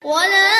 我能